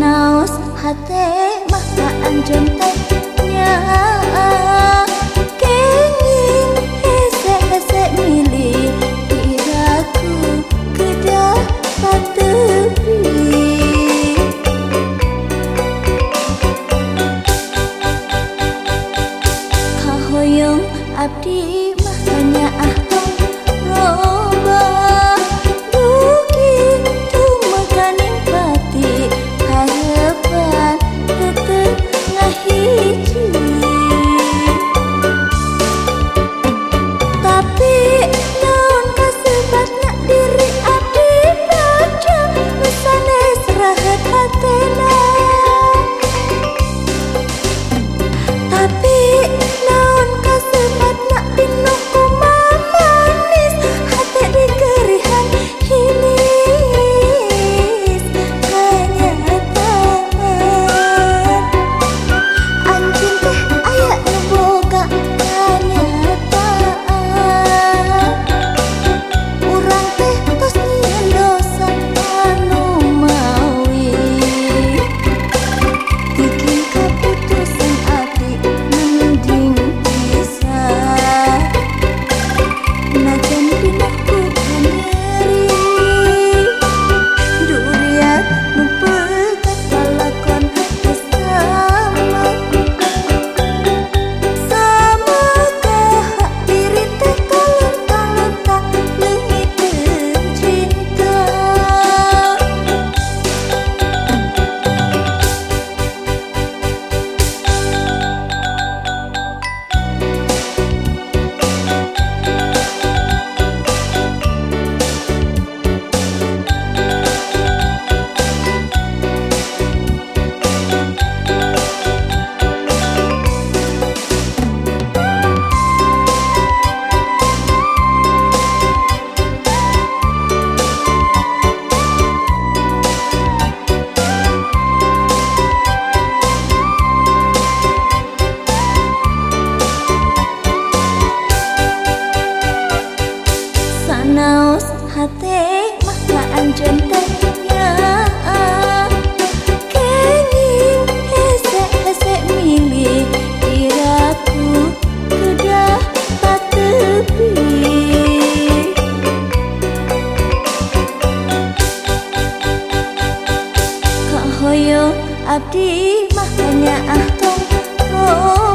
naos hate makaan jontek nya kenging hese hese mili iraku kedah patepi kahoyong abdi. di mahnya ah tong oh